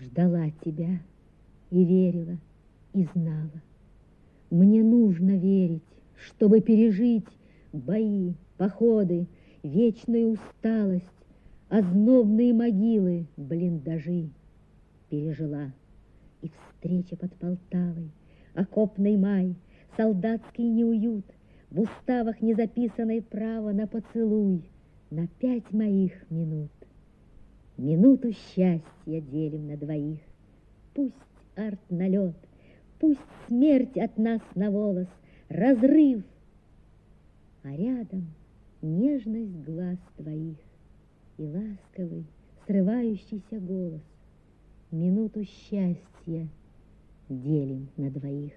Ждала тебя и верила, и знала. Мне нужно верить, чтобы пережить бои, походы, вечную усталость, ознобные могилы, блиндажи. Пережила и встреча под Полтавой, окопный май, солдатский неуют, в уставах незаписанное право на поцелуй, на пять моих минут. Минуту счастья делим на двоих. Пусть арт-налет, пусть смерть от нас на волос, разрыв, а рядом нежность глаз твоих и ласковый, срывающийся голос. Минуту счастья делим на двоих.